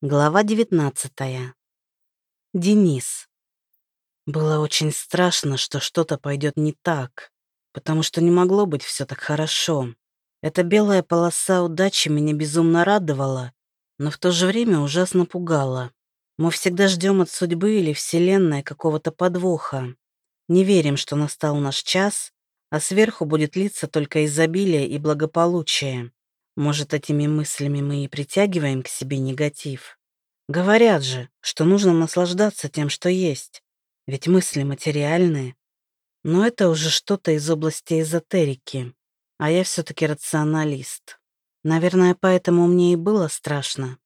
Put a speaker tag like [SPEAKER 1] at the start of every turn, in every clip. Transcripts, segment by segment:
[SPEAKER 1] Глава 19. Денис. Было очень страшно, что что-то пойдет не так, потому что не могло быть все так хорошо. Эта белая полоса удачи меня безумно радовала, но в то же время ужасно пугала. Мы всегда ждем от судьбы или Вселенной какого-то подвоха. Не верим, что настал наш час, а сверху будет литься только изобилие и благополучие. Может, этими мыслями мы и притягиваем к себе негатив? Говорят же, что нужно наслаждаться тем, что есть. Ведь мысли материальные. Но это уже что-то из области эзотерики. А я все-таки рационалист. Наверное, поэтому мне и было страшно.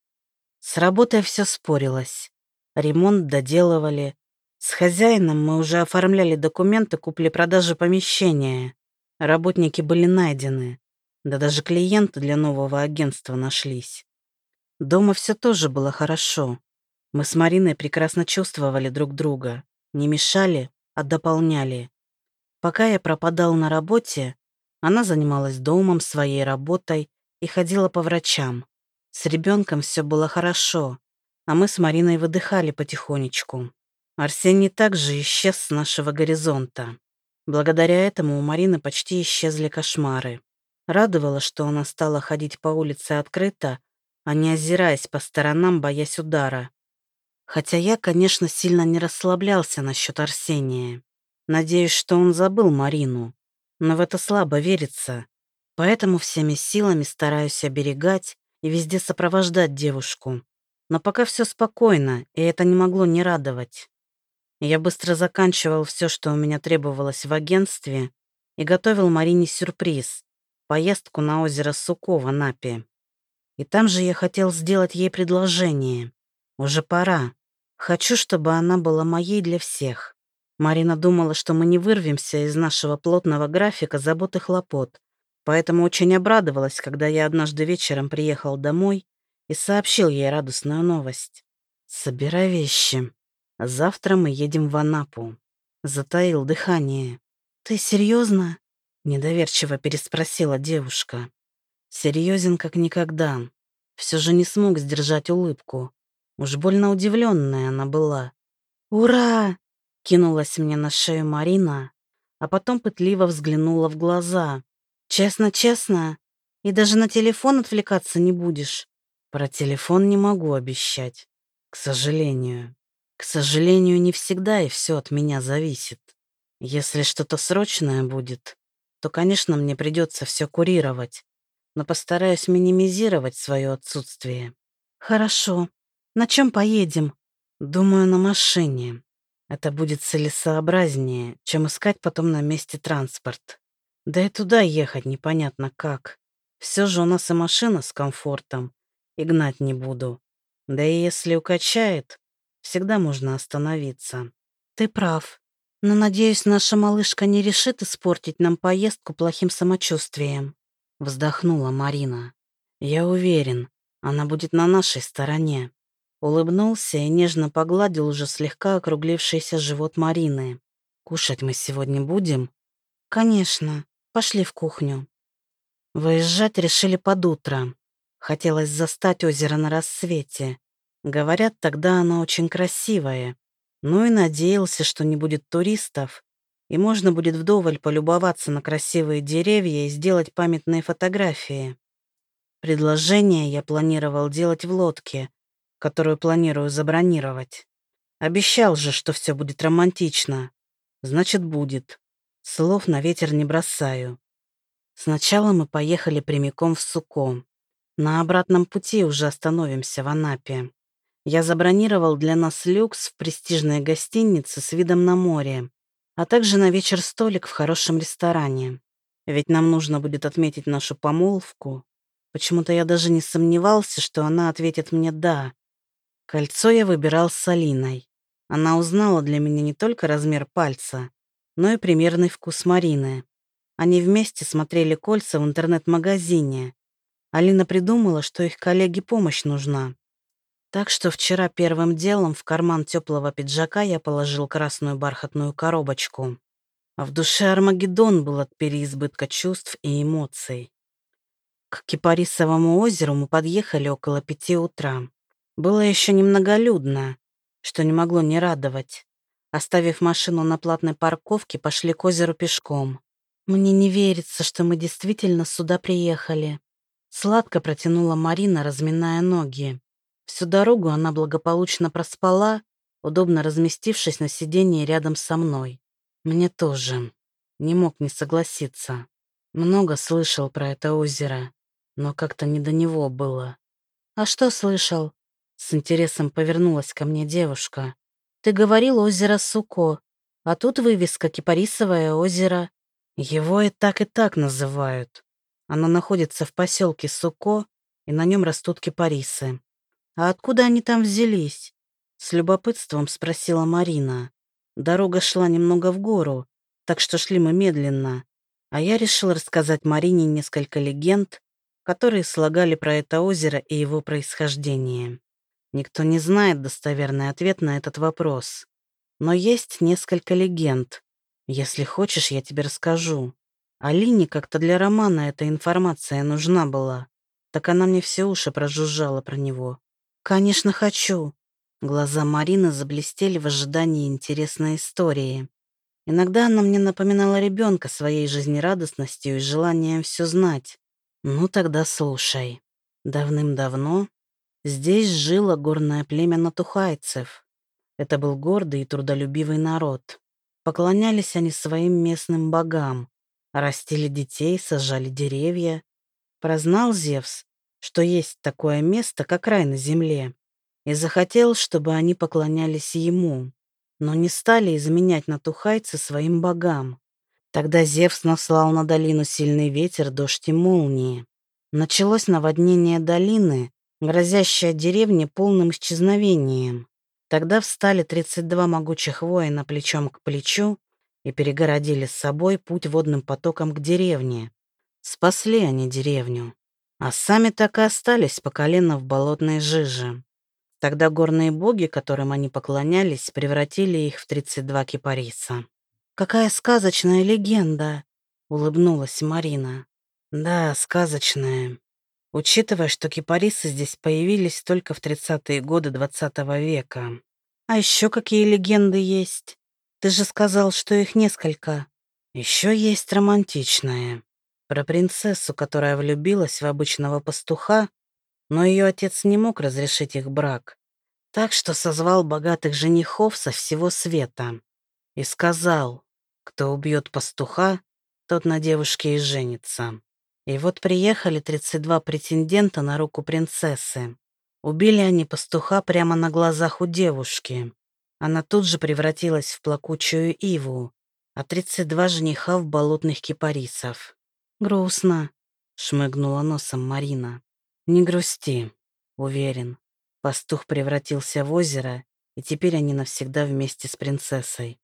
[SPEAKER 1] С работой все спорилось. Ремонт доделывали. С хозяином мы уже оформляли документы купли-продажи помещения. Работники были найдены. Да даже клиенты для нового агентства нашлись. Дома все тоже было хорошо. Мы с Мариной прекрасно чувствовали друг друга. Не мешали, а дополняли. Пока я пропадал на работе, она занималась домом, своей работой и ходила по врачам. С ребенком все было хорошо, а мы с Мариной выдыхали потихонечку. Арсений также исчез с нашего горизонта. Благодаря этому у Марины почти исчезли кошмары. Радовало, что она стала ходить по улице открыто, а не озираясь по сторонам, боясь удара. Хотя я, конечно, сильно не расслаблялся насчет Арсения. Надеюсь, что он забыл Марину. Но в это слабо верится. Поэтому всеми силами стараюсь оберегать и везде сопровождать девушку. Но пока все спокойно, и это не могло не радовать. Я быстро заканчивал все, что у меня требовалось в агентстве, и готовил Марине сюрприз поездку на озеро Суко в Анапе. И там же я хотел сделать ей предложение. Уже пора. Хочу, чтобы она была моей для всех. Марина думала, что мы не вырвемся из нашего плотного графика забот и хлопот, поэтому очень обрадовалась, когда я однажды вечером приехал домой и сообщил ей радостную новость. «Собирай вещи. Завтра мы едем в Анапу». Затаил дыхание. «Ты серьезно? Недоверчиво переспросила девушка. Серьезен как никогда. Все же не смог сдержать улыбку. Уж больно удивленная она была. «Ура!» — кинулась мне на шею Марина, а потом пытливо взглянула в глаза. «Честно-честно? И даже на телефон отвлекаться не будешь?» «Про телефон не могу обещать. К сожалению. К сожалению, не всегда и все от меня зависит. Если что-то срочное будет, то, конечно, мне придется все курировать, но постараюсь минимизировать свое отсутствие. Хорошо. На чем поедем? Думаю, на машине. Это будет целесообразнее, чем искать потом на месте транспорт. Да и туда ехать непонятно как. Все же у нас и машина с комфортом. И гнать не буду. Да и если укачает, всегда можно остановиться. Ты прав. Но, надеюсь, наша малышка не решит испортить нам поездку плохим самочувствием. Вздохнула Марина. Я уверен, она будет на нашей стороне. Улыбнулся и нежно погладил уже слегка округлившийся живот Марины. «Кушать мы сегодня будем?» «Конечно. Пошли в кухню». Выезжать решили под утро. Хотелось застать озеро на рассвете. Говорят, тогда оно очень красивое, ну и надеялся, что не будет туристов, и можно будет вдоволь полюбоваться на красивые деревья и сделать памятные фотографии. Предложение я планировал делать в лодке, которую планирую забронировать. Обещал же, что все будет романтично. Значит, будет. Слов на ветер не бросаю. Сначала мы поехали прямиком в Суко. На обратном пути уже остановимся в Анапе. Я забронировал для нас люкс в престижной гостинице с видом на море, а также на вечер столик в хорошем ресторане. Ведь нам нужно будет отметить нашу помолвку. Почему-то я даже не сомневался, что она ответит мне «да». Кольцо я выбирал с Алиной. Она узнала для меня не только размер пальца, но и примерный вкус Марины. Они вместе смотрели кольца в интернет-магазине. Алина придумала, что их коллеге помощь нужна. Так что вчера первым делом в карман теплого пиджака я положил красную бархатную коробочку. А в душе Армагеддон был от переизбытка чувств и эмоций. К Кипарисовому озеру мы подъехали около пяти утра. Было еще немноголюдно, что не могло не радовать. Оставив машину на платной парковке, пошли к озеру пешком. Мне не верится, что мы действительно сюда приехали. Сладко протянула Марина, разминая ноги. Всю дорогу она благополучно проспала, удобно разместившись на сиденье рядом со мной. Мне тоже. Не мог не согласиться. Много слышал про это озеро, но как-то не до него было. «А что слышал?» С интересом повернулась ко мне девушка. «Ты говорил озеро Суко, а тут вывеска «Кипарисовое озеро». Его и так и так называют. Оно находится в поселке Суко, и на нем растут кипарисы. А откуда они там взялись? С любопытством спросила Марина. Дорога шла немного в гору, так что шли мы медленно. А я решил рассказать Марине несколько легенд, которые слагали про это озеро и его происхождение. Никто не знает достоверный ответ на этот вопрос. Но есть несколько легенд. Если хочешь, я тебе расскажу. Алине как-то для романа эта информация нужна была. Так она мне все уши прожужжала про него. «Конечно, хочу». Глаза Марины заблестели в ожидании интересной истории. Иногда она мне напоминала ребенка своей жизнерадостностью и желанием все знать. Ну тогда слушай. Давным-давно здесь жило горное племя натухайцев. Это был гордый и трудолюбивый народ. Поклонялись они своим местным богам, растили детей, сажали деревья. Прознал Зевс, что есть такое место, как рай на земле, и захотел, чтобы они поклонялись ему но не стали изменять натухайцы своим богам. Тогда Зевс наслал на долину сильный ветер, дождь и молнии. Началось наводнение долины, грозящее деревне полным исчезновением. Тогда встали 32 могучих воина плечом к плечу и перегородили с собой путь водным потоком к деревне. Спасли они деревню, а сами так и остались по колено в болотной жиже. Тогда горные боги, которым они поклонялись, превратили их в 32 кипариса. «Какая сказочная легенда!» — улыбнулась Марина. «Да, сказочная. Учитывая, что кипарисы здесь появились только в 30-е годы 20 -го века. А еще какие легенды есть? Ты же сказал, что их несколько. Еще есть романтичная. Про принцессу, которая влюбилась в обычного пастуха но ее отец не мог разрешить их брак, так что созвал богатых женихов со всего света и сказал, кто убьет пастуха, тот на девушке и женится. И вот приехали 32 претендента на руку принцессы. Убили они пастуха прямо на глазах у девушки. Она тут же превратилась в плакучую иву, а 32 жениха в болотных кипарисов. «Грустно», — шмыгнула носом Марина. «Не грусти, уверен. Пастух превратился в озеро, и теперь они навсегда вместе с принцессой».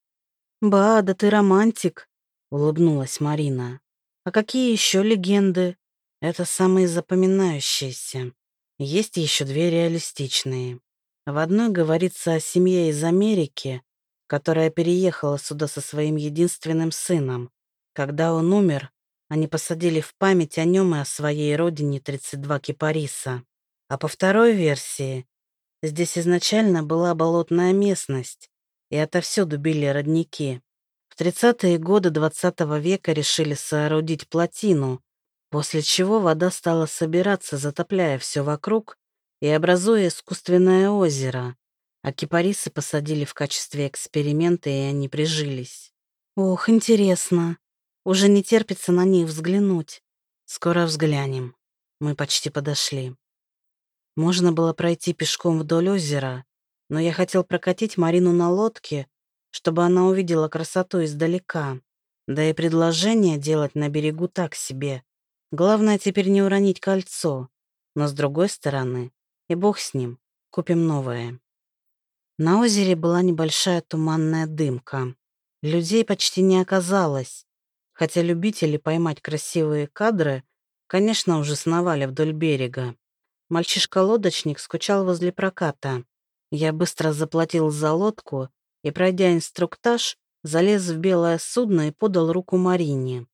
[SPEAKER 1] «Ба, да ты романтик», — улыбнулась Марина. «А какие еще легенды?» «Это самые запоминающиеся. Есть еще две реалистичные. В одной говорится о семье из Америки, которая переехала сюда со своим единственным сыном. Когда он умер, они посадили в память о нем и о своей родине 32 кипариса. А по второй версии, здесь изначально была болотная местность, и отовсюду били родники. В 30-е годы 20 -го века решили соорудить плотину, после чего вода стала собираться, затопляя все вокруг и образуя искусственное озеро, а кипарисы посадили в качестве эксперимента, и они прижились. «Ох, интересно», уже не терпится на них взглянуть. Скоро взглянем. Мы почти подошли. Можно было пройти пешком вдоль озера, но я хотел прокатить Марину на лодке, чтобы она увидела красоту издалека. Да и предложение делать на берегу так себе. Главное теперь не уронить кольцо. Но с другой стороны, и бог с ним, купим новое. На озере была небольшая туманная дымка. Людей почти не оказалось, хотя любители поймать красивые кадры, конечно, уже сновали вдоль берега. Мальчишка-лодочник скучал возле проката. Я быстро заплатил за лодку и, пройдя инструктаж, залез в белое судно и подал руку Марине.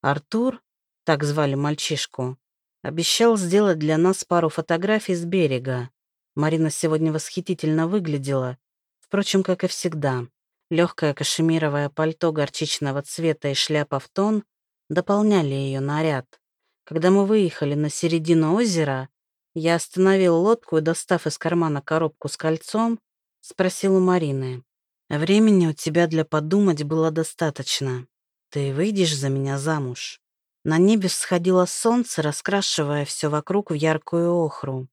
[SPEAKER 1] Артур, так звали мальчишку, обещал сделать для нас пару фотографий с берега. Марина сегодня восхитительно выглядела, впрочем, как и всегда. Легкое кашемировое пальто горчичного цвета и шляпа в тон дополняли ее наряд. Когда мы выехали на середину озера, я остановил лодку и, достав из кармана коробку с кольцом, спросил у Марины. «Времени у тебя для подумать было достаточно. Ты выйдешь за меня замуж?» На небе всходило солнце, раскрашивая все вокруг в яркую охру.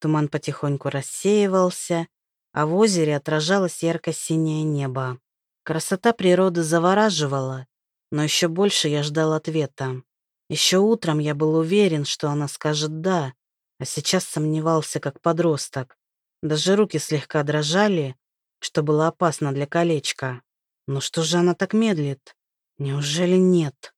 [SPEAKER 1] Туман потихоньку рассеивался, а в озере отражалось ярко-синее небо. Красота природы завораживала, но еще больше я ждал ответа. Еще утром я был уверен, что она скажет «да», а сейчас сомневался, как подросток. Даже руки слегка дрожали, что было опасно для колечка. Но что же она так медлит? Неужели нет?